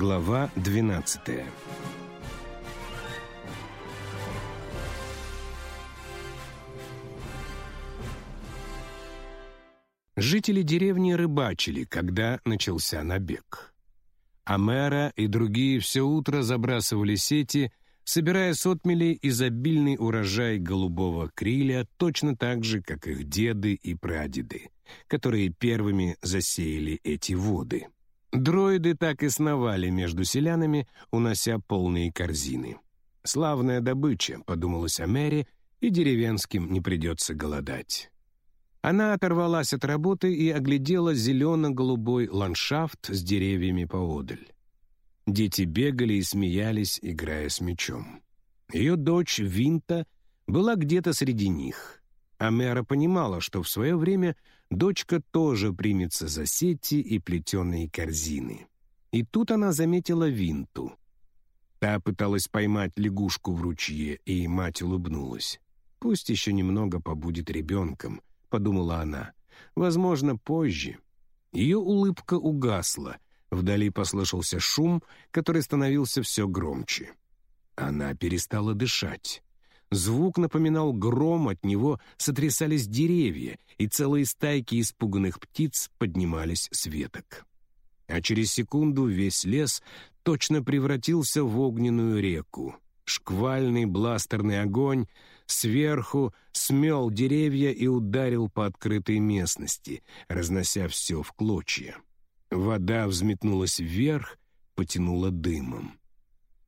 Глава 12 Жители деревни рыбачили, когда начался набег. Амера и другие все утро забрасывали сети, собирая с отмели изобильный урожай голубого криля точно так же, как их деды и прадеды, которые первыми засеяли эти воды. Дроиды так и сновали между селянами, унося полные корзины. «Славная добыча», — подумалось о Мэри, и деревенским не придется голодать. Она оторвалась от работы и оглядела зелено-голубой ландшафт с деревьями поодаль. Дети бегали и смеялись, играя с мячом. Ее дочь Винта была где-то среди них. А Мэра понимала, что в свое время дочка тоже примется за сети и плетеные корзины. И тут она заметила Винту. Та пыталась поймать лягушку в ручье, и мать улыбнулась. «Пусть еще немного побудет ребенком», — подумала она. «Возможно, позже». Ее улыбка угасла. Вдали послышался шум, который становился все громче. Она перестала дышать. Звук напоминал гром, от него сотрясались деревья, и целые стайки испуганных птиц поднимались с веток. А через секунду весь лес точно превратился в огненную реку. Шквальный бластерный огонь сверху смел деревья и ударил по открытой местности, разнося все в клочья. Вода взметнулась вверх, потянула дымом.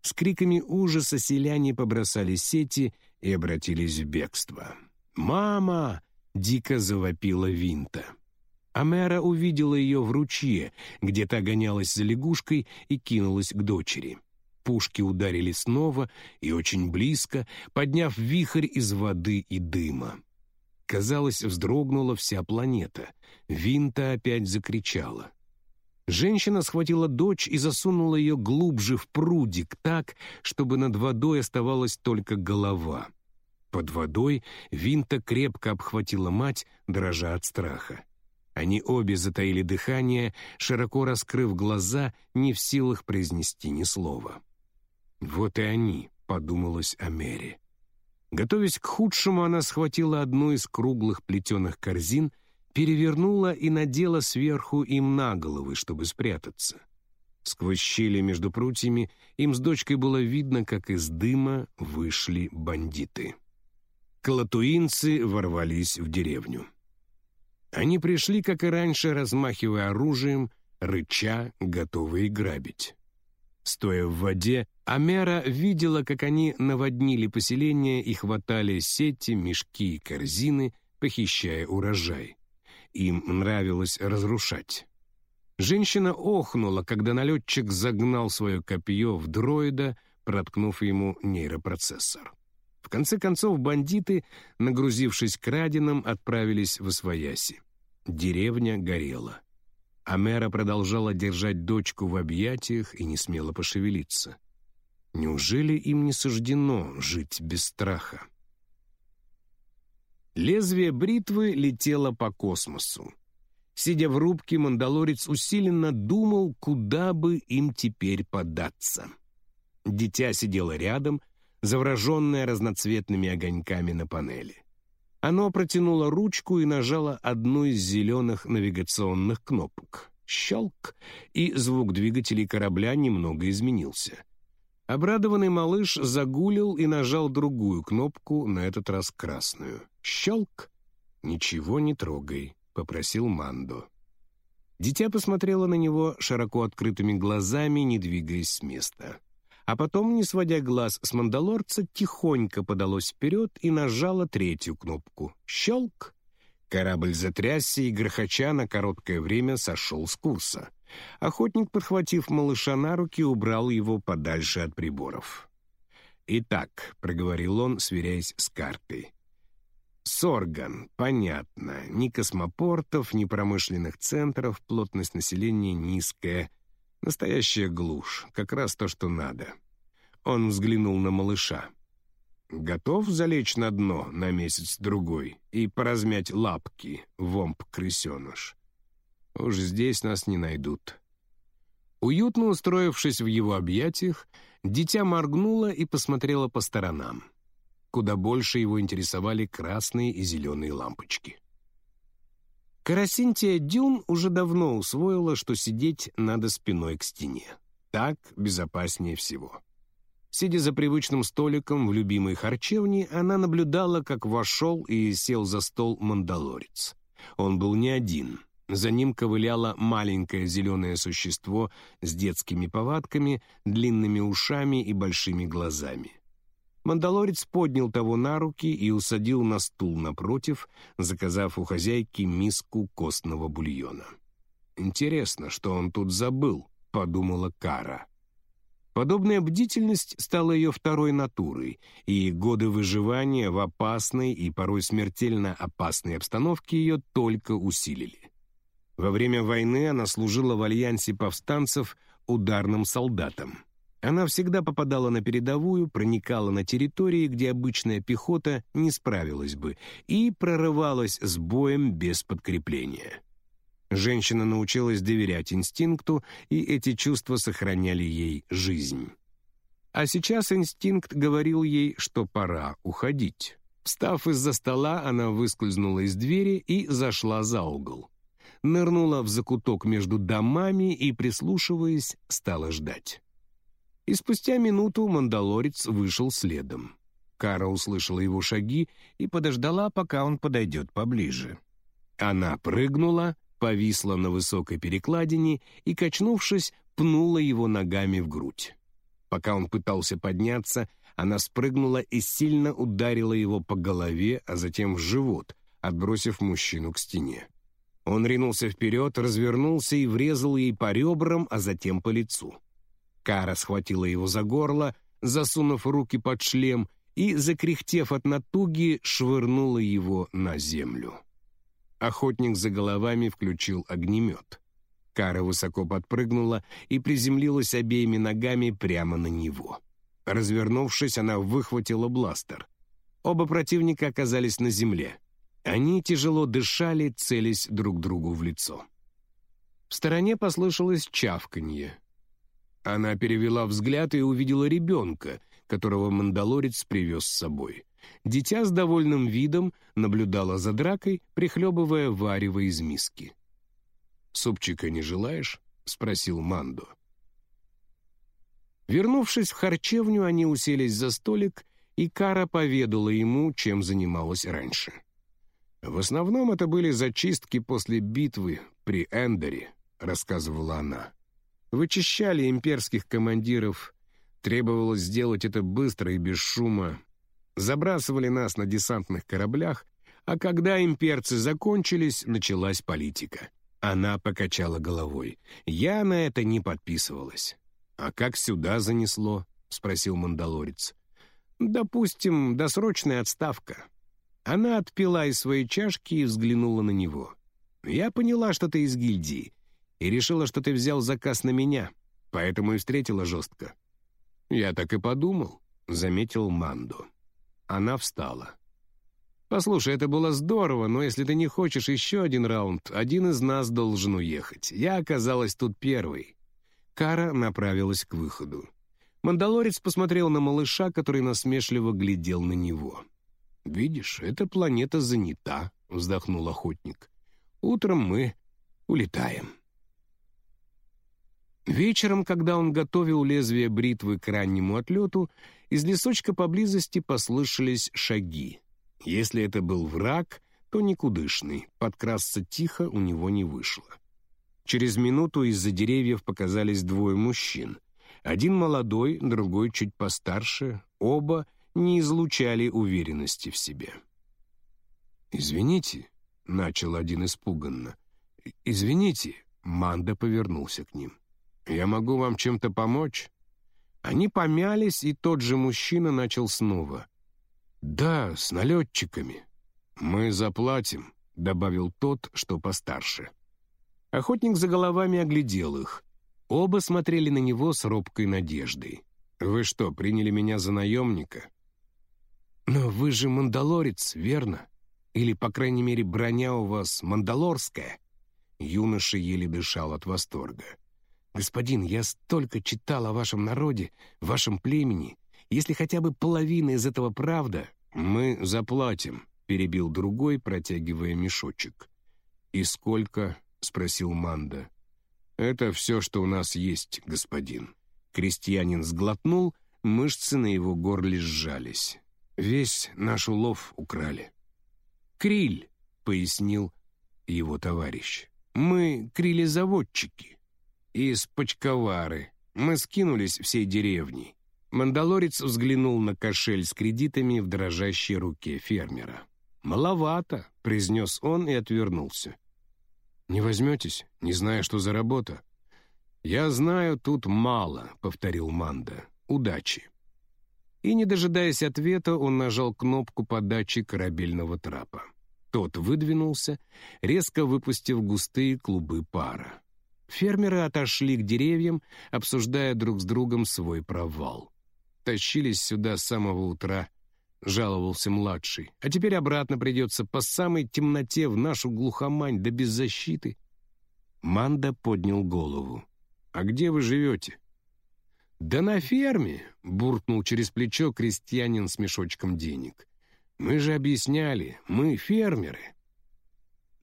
С криками ужаса селяне побросали сети и обратились в бегство. «Мама!» — дико завопила Винта. Амера увидела ее в ручье, где та гонялась за лягушкой и кинулась к дочери. Пушки ударили снова и очень близко, подняв вихрь из воды и дыма. Казалось, вздрогнула вся планета. Винта опять закричала. Женщина схватила дочь и засунула ее глубже в прудик так, чтобы над водой оставалась только голова. Под водой Винта крепко обхватила мать, дрожа от страха. Они обе затаили дыхание, широко раскрыв глаза, не в силах произнести ни слова. «Вот и они», — подумалось о Мэри. Готовясь к худшему, она схватила одну из круглых плетеных корзин перевернула и надела сверху им на головы, чтобы спрятаться. Сквозь щели между прутьями им с дочкой было видно, как из дыма вышли бандиты. Колотуинцы ворвались в деревню. Они пришли, как и раньше, размахивая оружием, рыча, готовые грабить. Стоя в воде, Амера видела, как они наводнили поселение и хватали сети, мешки и корзины, похищая урожай. Им нравилось разрушать. Женщина охнула, когда налетчик загнал свое копье в дроида, проткнув ему нейропроцессор. Конце концов, бандиты, нагрузившись краденым, отправились в Освояси. Деревня горела. Амера продолжала держать дочку в объятиях и не смела пошевелиться. Неужели им не суждено жить без страха? Лезвие бритвы летело по космосу. Сидя в рубке, мандалорец усиленно думал, куда бы им теперь податься. Дитя сидело рядом, завраженное разноцветными огоньками на панели. Оно протянуло ручку и нажало одну из зеленых навигационных кнопок. Щелк, и звук двигателей корабля немного изменился. Обрадованный малыш загулил и нажал другую кнопку, на этот раз красную. Щелк! «Ничего не трогай», — попросил Мандо. Дитя посмотрело на него широко открытыми глазами, не двигаясь с места. А потом, не сводя глаз с мандалорца, тихонько подалось вперед и нажало третью кнопку. Щелк! Корабль затрясся и, грохоча, на короткое время сошел с курса. Охотник, подхватив малыша на руки, убрал его подальше от приборов. «Итак», — проговорил он, сверяясь с картой, Сорган, понятно. Ни космопортов, ни промышленных центров, плотность населения низкая. Настоящая глушь, как раз то, что надо. Он взглянул на малыша. Готов залечь на дно на месяц-другой и поразмять лапки, вомп-крысеныш? Уж здесь нас не найдут. Уютно устроившись в его объятиях, дитя моргнуло и посмотрело по сторонам. Куда больше его интересовали красные и зеленые лампочки. Карасинтия Дюн уже давно усвоила, что сидеть надо спиной к стене. Так безопаснее всего. Сидя за привычным столиком в любимой харчевне, она наблюдала, как вошел и сел за стол мандалорец. Он был не один. За ним ковыляло маленькое зеленое существо с детскими повадками, длинными ушами и большими глазами. Мандалорец поднял того на руки и усадил на стул напротив, заказав у хозяйки миску костного бульона. «Интересно, что он тут забыл», — подумала Кара. Подобная бдительность стала ее второй натурой, и годы выживания в опасной и порой смертельно опасной обстановке ее только усилили. Во время войны она служила в альянсе повстанцев ударным солдатом. Она всегда попадала на передовую, проникала на территории, где обычная пехота не справилась бы, и прорывалась с боем без подкрепления. Женщина научилась доверять инстинкту, и эти чувства сохраняли ей жизнь. А сейчас инстинкт говорил ей, что пора уходить. Встав из-за стола, она выскользнула из двери и зашла за угол. Нырнула в закуток между домами и, прислушиваясь, стала ждать. И спустя минуту мандалорец вышел следом. Кара услышала его шаги и подождала, пока он подойдет поближе. Она прыгнула, повисла на высокой перекладине и, качнувшись, пнула его ногами в грудь. Пока он пытался подняться, она спрыгнула и сильно ударила его по голове, а затем в живот, отбросив мужчину к стене. Он ринулся вперед, развернулся и врезал ей по ребрам, а затем по лицу. Кара схватила его за горло, засунув руки под шлем и, закряхтев от натуги, швырнула его на землю. Охотник за головами включил огнемет. Кара высоко подпрыгнула и приземлилась обеими ногами прямо на него. Развернувшись, она выхватила бластер. Оба противника оказались на земле. Они тяжело дышали, целясь друг другу в лицо. В стороне послышалось чавканье. Она перевела взгляд и увидела ребенка, которого мандалорец привез с собой. Дитя с довольным видом наблюдало за дракой, прихлебывая варево из миски. «Супчика не желаешь?» — спросил Мандо. Вернувшись в харчевню, они уселись за столик, и Кара поведала ему, чем занималась раньше. «В основном это были зачистки после битвы при Эндере», — рассказывала она. «Вычищали имперских командиров, требовалось сделать это быстро и без шума, забрасывали нас на десантных кораблях, а когда имперцы закончились, началась политика. Она покачала головой. Я на это не подписывалась. «А как сюда занесло?» — спросил мандалорец. «Допустим, досрочная отставка». Она отпила из своей чашки и взглянула на него. «Я поняла, что ты из гильдии, и решила, что ты взял заказ на меня, поэтому и встретила жестко». «Я так и подумал», — заметил Мандо. Она встала. «Послушай, это было здорово, но если ты не хочешь еще один раунд, один из нас должен уехать. Я оказалась тут первой». Кара направилась к выходу. Мандалорец посмотрел на малыша, который насмешливо глядел на него. «Видишь, эта планета занята», — вздохнул охотник. «Утром мы улетаем». Вечером, когда он готовил лезвие бритвы к раннему отлету, из лесочка поблизости послышались шаги. Если это был враг, то никудышный, подкрасться тихо у него не вышло. Через минуту из-за деревьев показались двое мужчин. Один молодой, другой чуть постарше, оба не излучали уверенности в себе. «Извините», — начал один испуганно. «Извините», — Манда повернулся к ним. «Я могу вам чем-то помочь?» Они помялись, и тот же мужчина начал снова. «Да, с налетчиками. Мы заплатим», — добавил тот, что постарше. Охотник за головами оглядел их. Оба смотрели на него с робкой надеждой. «Вы что, приняли меня за наемника?» «Но вы же мандалорец, верно? Или, по крайней мере, броня у вас мандалорская?» Юноша еле дышал от восторга. Господин, я столько читал о вашем народе, вашем племени. Если хотя бы половина из этого правда, мы заплатим, перебил другой, протягивая мешочек. «И сколько?» — спросил Манда. «Это все, что у нас есть, господин». Крестьянин сглотнул, мышцы на его горле сжались. «Весь наш улов украли». «Криль», — пояснил его товарищ. «Мы крилезаводчики. Из почковары. Мы скинулись всей деревней». Мандалорец взглянул на кошель с кредитами в дрожащей руке фермера. «Маловато», — произнес он и отвернулся. «Не возьметесь, не зная, что за работа?» «Я знаю, тут мало», — повторил Манда. «Удачи». И, не дожидаясь ответа, он нажал кнопку подачи корабельного трапа. Тот выдвинулся, резко выпустив густые клубы пара. Фермеры отошли к деревьям, обсуждая друг с другом свой провал. Тащились сюда с самого утра, — жаловался младший. «А теперь обратно придется по самой темноте в нашу глухомань, да без защиты». Манда поднял голову. «А где вы живете?» «Да на ферме», — буркнул через плечо крестьянин с мешочком денег. «Мы же объясняли, мы фермеры».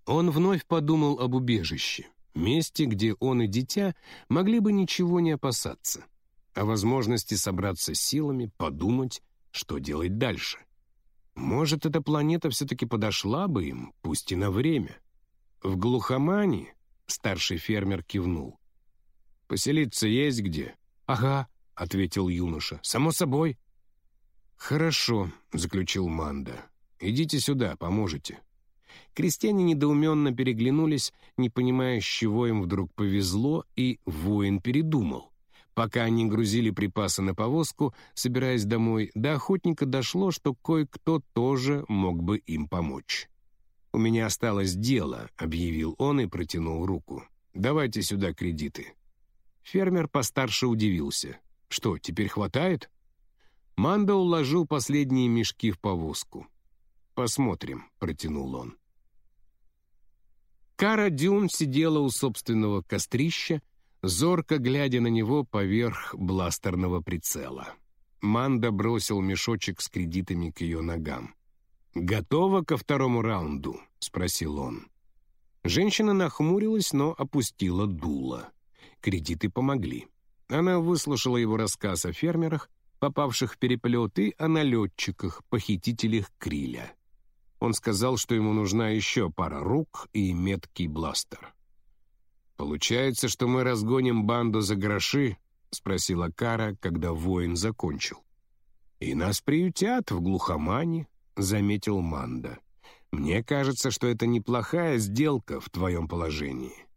Он вновь подумал об убежище, месте, где он и дитя могли бы ничего не опасаться, о возможности собраться силами, подумать, что делать дальше. Может, эта планета все-таки подошла бы им, пусть и на время. В глухомане старший фермер кивнул. «Поселиться есть где?» «Ага», — ответил юноша, — «само собой». «Хорошо», — заключил Манда. «Идите сюда, поможете». Крестьяне недоуменно переглянулись, не понимая, с чего им вдруг повезло, и воин передумал. Пока они грузили припасы на повозку, собираясь домой, до охотника дошло, что кое-кто тоже мог бы им помочь. «У меня осталось дело», — объявил он и протянул руку. «Давайте сюда кредиты». Фермер постарше удивился. «Что, теперь хватает?» Манда уложил последние мешки в повозку. «Посмотрим», — протянул он. Кара Дюн сидела у собственного кострища, зорко глядя на него поверх бластерного прицела. Манда бросил мешочек с кредитами к ее ногам. «Готова ко второму раунду?» — спросил он. Женщина нахмурилась, но опустила дуло. Кредиты помогли. Она выслушала его рассказ о фермерах, попавших в переплет, и о налетчиках, похитителях Криля. Он сказал, что ему нужна еще пара рук и меткий бластер. «Получается, что мы разгоним банду за гроши?» — спросила Кара, когда воин закончил. «И нас приютят в глухомане», — заметил Манда. «Мне кажется, что это неплохая сделка в твоем положении.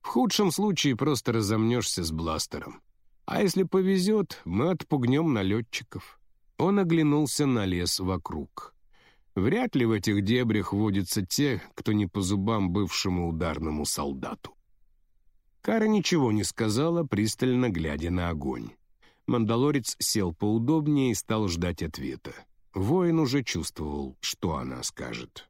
В худшем случае просто разомнешься с бластером. А если повезет, мы отпугнем налетчиков». Он оглянулся на лес вокруг. Вряд ли в этих дебрях водятся те, кто не по зубам бывшему ударному солдату. Кара ничего не сказала, пристально глядя на огонь. Мандалорец сел поудобнее и стал ждать ответа. Воин уже чувствовал, что она скажет.